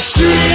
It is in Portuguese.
sim